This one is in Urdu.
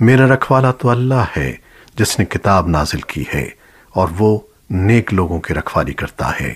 میرا رکھوالا تو اللہ ہے جس نے کتاب نازل کی ہے اور وہ نیک لوگوں کی رکھوالی کرتا ہے۔